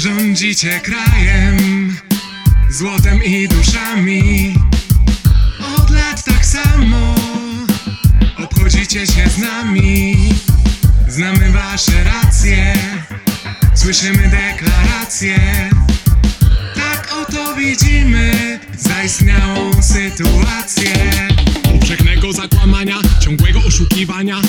Rządzicie krajem, złotem i duszami. Od lat tak samo Obchodzicie się z nami. Znamy wasze racje Słyszymy deklaracje. Tak oto widzimy Zaistniałą sytuację. Powszechnego zakłamania, ciągłego oszukiwania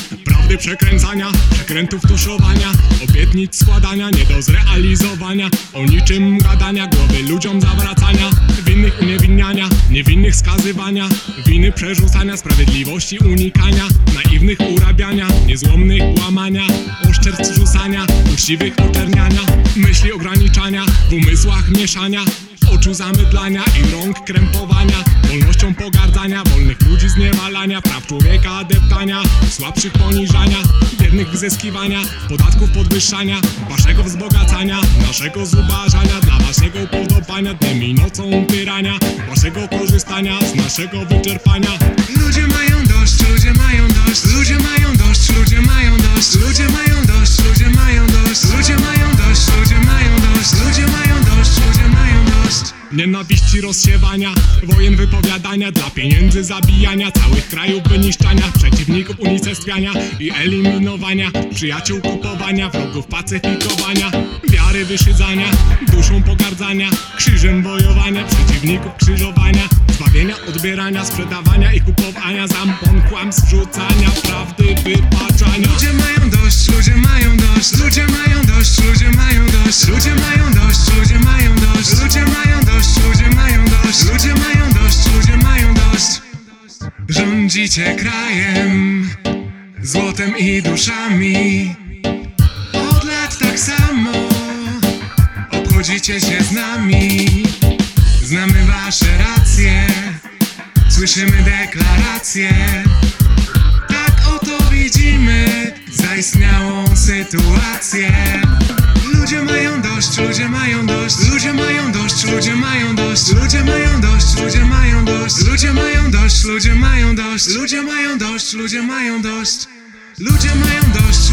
Przekręcania, przekrętów tuszowania Obietnic składania, nie do zrealizowania O niczym gadania, głowy ludziom zawracania Winnych uniewinniania, niewinnych skazywania Winy przerzucania, sprawiedliwości unikania Naiwnych urabiania, niezłomnych łamania Oszczerstw rzucania, uczciwych oczerniania Myśli ograniczania, w umysłach mieszania oczu zamydlania i rąk krępowania Wolnością pogardzania, wolnych ludzi zniewalania Praw człowieka deptania, słabszych poniżania Biednych wyzyskiwania, podatków podwyższania Waszego wzbogacania, naszego zubażania Dla waszego podobania, dniem i nocą tyrania Waszego korzystania, z naszego wyczerpania. Ludzie mają dość, ludzie mają dość Ludzie mają dość, ludzie mają dość Ludzie mają dość, ludzie mają dość Ludzie mają dość, ludzie mają dość Nienawiści rozsiewania, wojen wypowiadania Dla pieniędzy zabijania, całych krajów wyniszczania Przeciwników unicestwiania i eliminowania Przyjaciół kupowania, wrogów pacyfikowania Wiary wyszydzania, duszą pogardzania Krzyżem wojowania, przeciwników krzyżowania Zbawienia, odbierania, sprzedawania i kupowania Zampon, kłamstw, rzucania, prawdy, wypaczania Rządzicie krajem Złotem i duszami. Od lat tak samo Obchodzicie się z nami. Znamy wasze racje Słyszymy deklaracje. Tak oto widzimy zaistniałą sytuację. Ludzie mają dość, ludzie mają dość, ludzie mają dość, ludzie mają dość, ludzie mają dość, ludzie mają dość, ludzie mają dość, ludzie mają dość, ludzie mają dość, ludzie mają dość. Ludzie mają dość,